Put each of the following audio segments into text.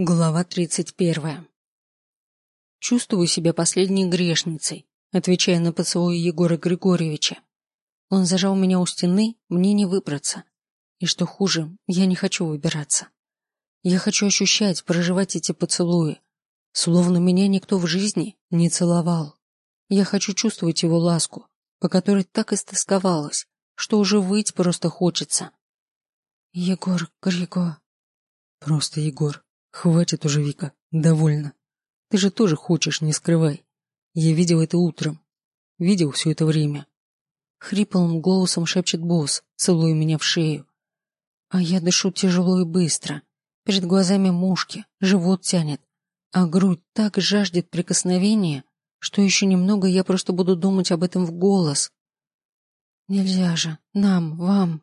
Глава тридцать первая. Чувствую себя последней грешницей, отвечая на поцелуй Егора Григорьевича. Он зажал меня у стены, мне не выбраться. И что хуже, я не хочу выбираться. Я хочу ощущать, проживать эти поцелуи, словно меня никто в жизни не целовал. Я хочу чувствовать его ласку, по которой так истосковалась, что уже выть просто хочется. Егор Григо. Просто Егор. Хватит уже, Вика, довольно. Ты же тоже хочешь, не скрывай. Я видел это утром. Видел все это время. Хриплым голосом шепчет босс, целуя меня в шею. А я дышу тяжело и быстро. Перед глазами мушки, живот тянет, а грудь так жаждет прикосновения, что еще немного я просто буду думать об этом в голос. Нельзя же, нам, вам.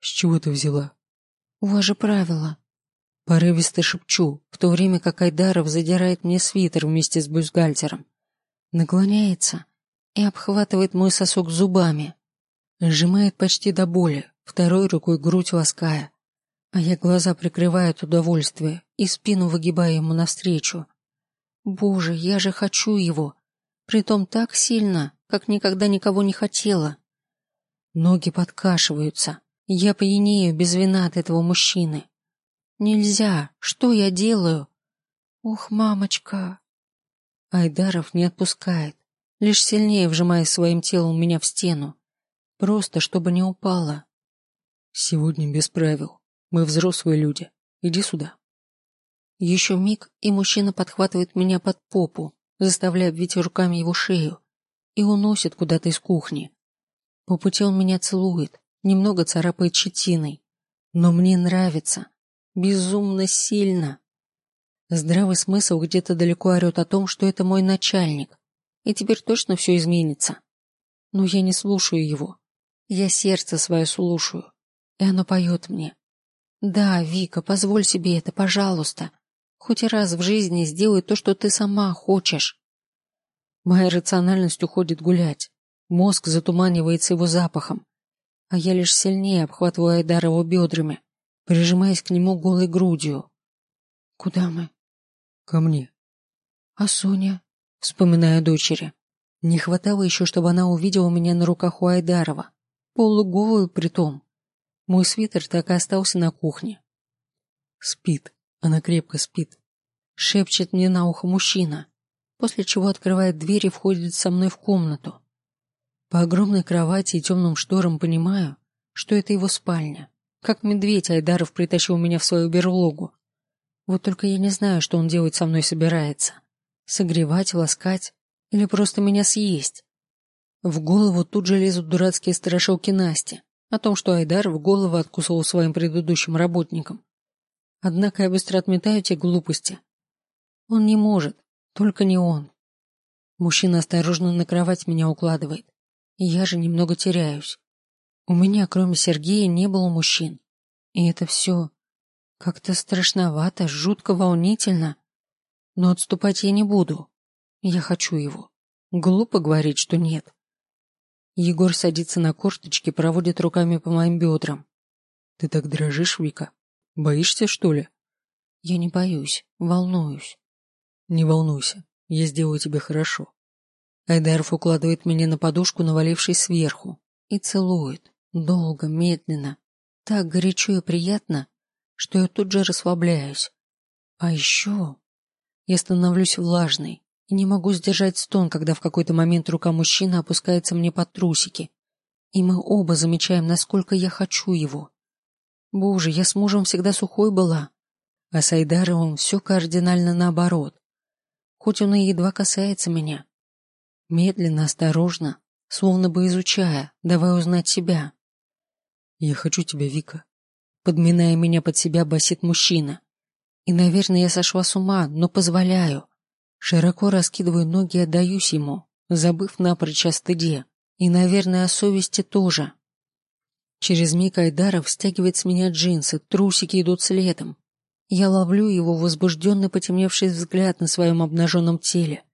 С чего ты взяла? У вас же правила. Порывисто шепчу, в то время как Айдаров задирает мне свитер вместе с бюстгальтером. Наклоняется и обхватывает мой сосок зубами. Сжимает почти до боли, второй рукой грудь лаская. А я глаза прикрываю от удовольствия и спину выгибаю ему навстречу. Боже, я же хочу его. Притом так сильно, как никогда никого не хотела. Ноги подкашиваются. Я пьянею без вина от этого мужчины. Нельзя. Что я делаю? Ух, мамочка. Айдаров не отпускает, лишь сильнее вжимая своим телом меня в стену. Просто, чтобы не упала. Сегодня без правил. Мы взрослые люди. Иди сюда. Еще миг, и мужчина подхватывает меня под попу, заставляя обвить руками его шею, и уносит куда-то из кухни. По пути он меня целует, немного царапает щетиной. Но мне нравится, Безумно сильно. Здравый смысл где-то далеко орет о том, что это мой начальник, и теперь точно все изменится. Но я не слушаю его. Я сердце свое слушаю, и оно поет мне. Да, Вика, позволь себе это, пожалуйста. Хоть раз в жизни сделай то, что ты сама хочешь. Моя рациональность уходит гулять. Мозг затуманивается его запахом, а я лишь сильнее обхватываю Айдарова бедрами, прижимаясь к нему голой грудью. «Куда мы?» «Ко мне». «А Соня?» Вспоминая дочери. Не хватало еще, чтобы она увидела меня на руках у Айдарова. Полуголую притом. Мой свитер так и остался на кухне. Спит. Она крепко спит. Шепчет мне на ухо мужчина, после чего открывает дверь и входит со мной в комнату. По огромной кровати и темным шторам понимаю, что это его спальня. Как медведь Айдаров притащил меня в свою берлогу. Вот только я не знаю, что он делать со мной собирается. Согревать, ласкать или просто меня съесть. В голову тут же лезут дурацкие страшилки Насти о том, что Айдар в голову откусывал своим предыдущим работникам. Однако я быстро отметаю те глупости. Он не может, только не он. Мужчина осторожно на кровать меня укладывает, я же немного теряюсь. У меня, кроме Сергея, не было мужчин. И это все как-то страшновато, жутко волнительно. Но отступать я не буду. Я хочу его. Глупо говорить, что нет. Егор садится на корточки, проводит руками по моим бедрам. Ты так дрожишь, Вика? Боишься, что ли? Я не боюсь, волнуюсь. Не волнуйся, я сделаю тебе хорошо. Айдаров укладывает меня на подушку, навалившись сверху, и целует. Долго, медленно, так горячо и приятно, что я тут же расслабляюсь. А еще я становлюсь влажной и не могу сдержать стон, когда в какой-то момент рука мужчины опускается мне под трусики, и мы оба замечаем, насколько я хочу его. Боже, я с мужем всегда сухой была, а с Айдаровым все кардинально наоборот. Хоть он и едва касается меня. Медленно, осторожно, словно бы изучая, давая узнать себя. «Я хочу тебя, Вика», — подминая меня под себя, басит мужчина. И, наверное, я сошла с ума, но позволяю. Широко раскидываю ноги и отдаюсь ему, забыв напрочь о стыде. И, наверное, о совести тоже. Через миг Айдаров стягивает с меня джинсы, трусики идут следом. Я ловлю его возбужденный потемневший взгляд на своем обнаженном теле,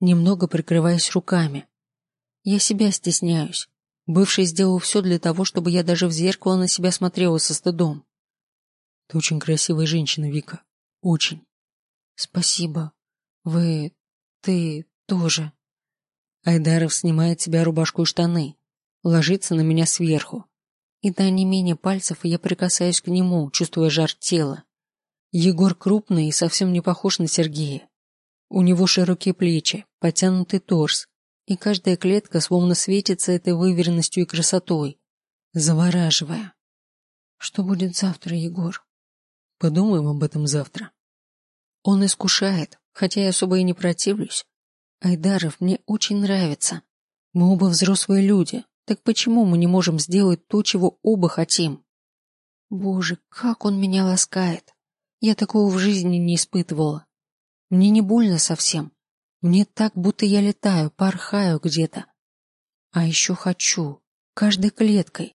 немного прикрываясь руками. Я себя стесняюсь, Бывший сделал все для того, чтобы я даже в зеркало на себя смотрела со стыдом. Ты очень красивая женщина, Вика. Очень. Спасибо. Вы... ты тоже. Айдаров снимает с себя рубашку и штаны, ложится на меня сверху. И до не менее пальцев я прикасаюсь к нему, чувствуя жар тела. Егор крупный и совсем не похож на Сергея. У него широкие плечи, потянутый торс, и каждая клетка словно светится этой выверенностью и красотой, завораживая. Что будет завтра, Егор? Подумаем об этом завтра. Он искушает, хотя я особо и не противлюсь. Айдаров мне очень нравится. Мы оба взрослые люди, так почему мы не можем сделать то, чего оба хотим? Боже, как он меня ласкает. Я такого в жизни не испытывала. Мне не больно совсем. Мне так, будто я летаю, порхаю где-то. А еще хочу, каждой клеткой.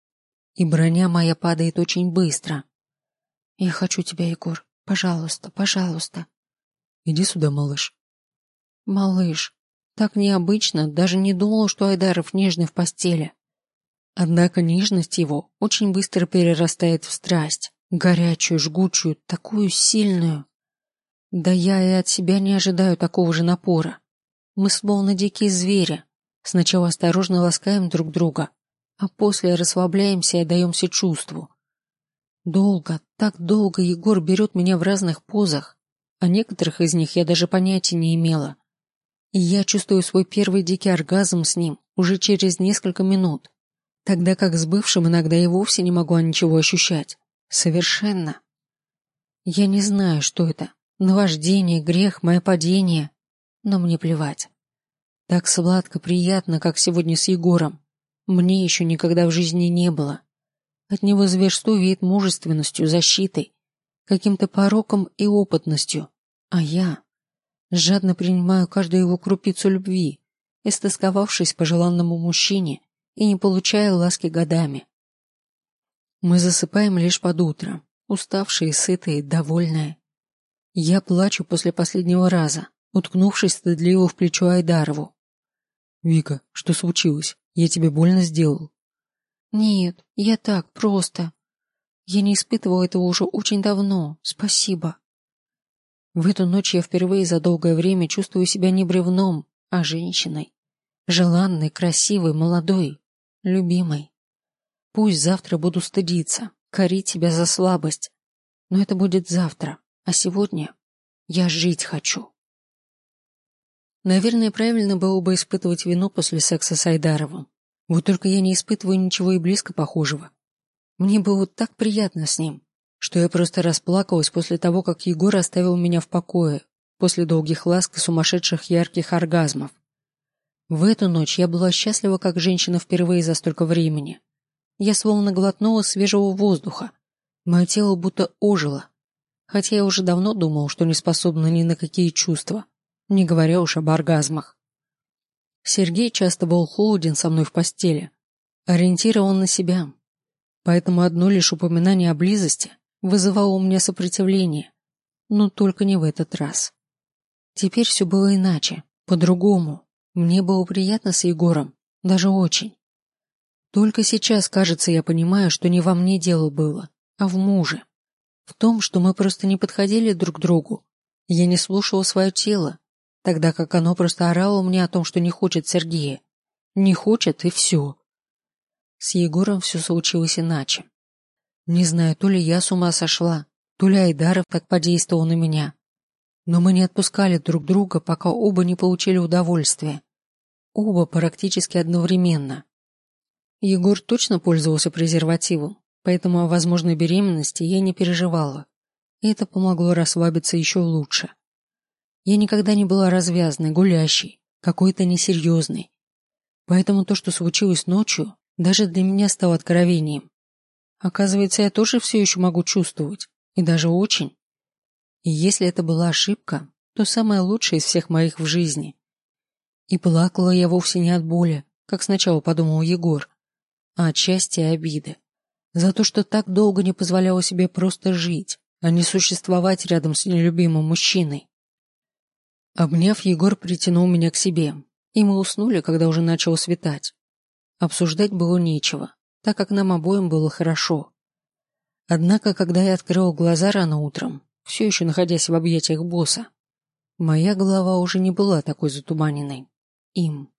И броня моя падает очень быстро. Я хочу тебя, Егор. Пожалуйста, пожалуйста. Иди сюда, малыш. Малыш. Так необычно, даже не думал, что Айдаров нежный в постели. Однако нежность его очень быстро перерастает в страсть, горячую, жгучую, такую сильную. Да я и от себя не ожидаю такого же напора. Мы словно дикие звери. Сначала осторожно ласкаем друг друга, а после расслабляемся и отдаемся чувству. Долго, так долго Егор берет меня в разных позах, а некоторых из них я даже понятия не имела. И я чувствую свой первый дикий оргазм с ним уже через несколько минут, тогда как с бывшим иногда и вовсе не могу ничего ощущать. Совершенно. Я не знаю, что это, Наваждение, грех, мое падение. Но мне плевать. Так сладко, приятно, как сегодня с Егором. Мне еще никогда в жизни не было. От него зверство веет мужественностью, защитой, каким-то пороком и опытностью. А я жадно принимаю каждую его крупицу любви, истосковавшись по желанному мужчине и не получая ласки годами. Мы засыпаем лишь под утро, уставшие, сытые, довольные. Я плачу после последнего раза, уткнувшись стыдливо в плечо Айдарову. «Вика, что случилось? Я тебе больно сделал?» «Нет, я так, просто. Я не испытывала этого уже очень давно. Спасибо». В эту ночь я впервые за долгое время чувствую себя не бревном, а женщиной. Желанной, красивой, молодой, любимой. Пусть завтра буду стыдиться, корить себя за слабость, но это будет завтра. А сегодня я жить хочу. Наверное, правильно было бы испытывать вину после секса с Айдаровым. Вот только я не испытываю ничего и близко похожего. Мне было так приятно с ним, что я просто расплакалась после того, как Егор оставил меня в покое, после долгих ласк и сумасшедших ярких оргазмов. В эту ночь я была счастлива, как женщина впервые за столько времени. Я словно глотнула свежего воздуха. Мое тело будто ожило, хотя я уже давно думал, что не способна ни на какие чувства, не говоря уж об оргазмах. Сергей часто был холоден со мной в постели, ориентирован на себя, поэтому одно лишь упоминание о близости вызывало у меня сопротивление, но только не в этот раз. Теперь все было иначе, по-другому. Мне было приятно с Егором, даже очень. Только сейчас, кажется, я понимаю, что не во мне дело было, а в муже. В том, что мы просто не подходили друг к другу. Я не слушала свое тело, тогда как оно просто орало мне о том, что не хочет Сергея. Не хочет, и все. С Егором все случилось иначе. Не знаю, то ли я с ума сошла, то ли Айдаров так подействовал на меня. Но мы не отпускали друг друга, пока оба не получили удовольствия. Оба практически одновременно. Егор точно пользовался презервативом, поэтому о возможной беременности я не переживала. И это помогло расслабиться еще лучше. Я никогда не была развязной, гулящей, какой-то несерьезной. Поэтому то, что случилось ночью, даже для меня стало откровением. Оказывается, я тоже все еще могу чувствовать, и даже очень. И если это была ошибка, то самая лучшая из всех моих в жизни. И плакала я вовсе не от боли, как сначала подумал Егор, а от счастья и обиды. За то, что так долго не позволяла себе просто жить, а не существовать рядом с нелюбимым мужчиной. Обняв, Егор притянул меня к себе, и мы уснули, когда уже начало светать. Обсуждать было нечего, так как нам обоим было хорошо. Однако, когда я открыл глаза рано утром, все еще находясь в объятиях босса. Моя голова уже не была такой затуманенной. Им.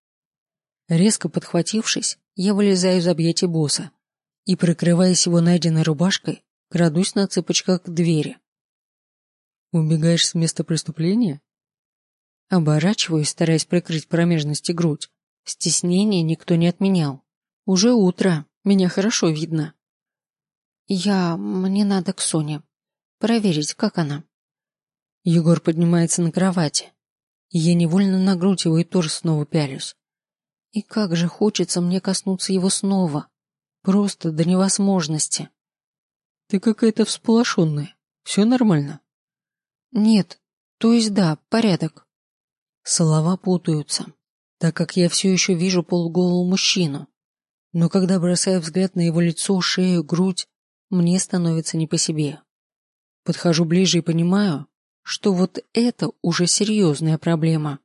Резко подхватившись, я вылезаю из объятий босса и, прикрываясь его найденной рубашкой, крадусь на цыпочках к двери. «Убегаешь с места преступления?» Оборачиваюсь, стараясь прикрыть промежность и грудь. Стеснение никто не отменял. Уже утро, меня хорошо видно. Я... мне надо к Соне. Проверить, как она. Егор поднимается на кровати. Я невольно на грудь его и торс снова пялюсь. И как же хочется мне коснуться его снова. Просто до невозможности. Ты какая-то всполошенная. Все нормально? Нет, то есть да, порядок. Слова путаются, так как я все еще вижу полуголого мужчину. Но когда бросаю взгляд на его лицо, шею, грудь, мне становится не по себе. Подхожу ближе и понимаю, что вот это уже серьезная проблема.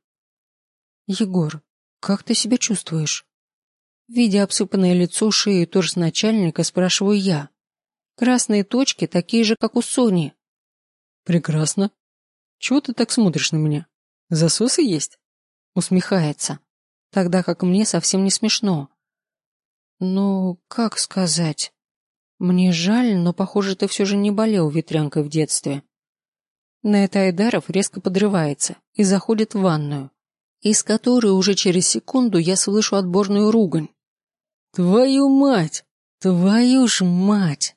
Егор, как ты себя чувствуешь? Видя обсыпанное лицо, шею и торс начальника, спрашиваю я. Красные точки такие же, как у Сони. Прекрасно. Чего ты так смотришь на меня? Засосы есть? Усмехается, тогда как мне совсем не смешно. Ну, как сказать? Мне жаль, но, похоже, ты все же не болел ветрянкой в детстве. На это Айдаров резко подрывается и заходит в ванную, из которой уже через секунду я слышу отборную ругань. «Твою мать! Твою ж мать!»